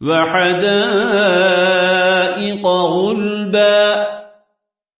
وحدائق غلبا.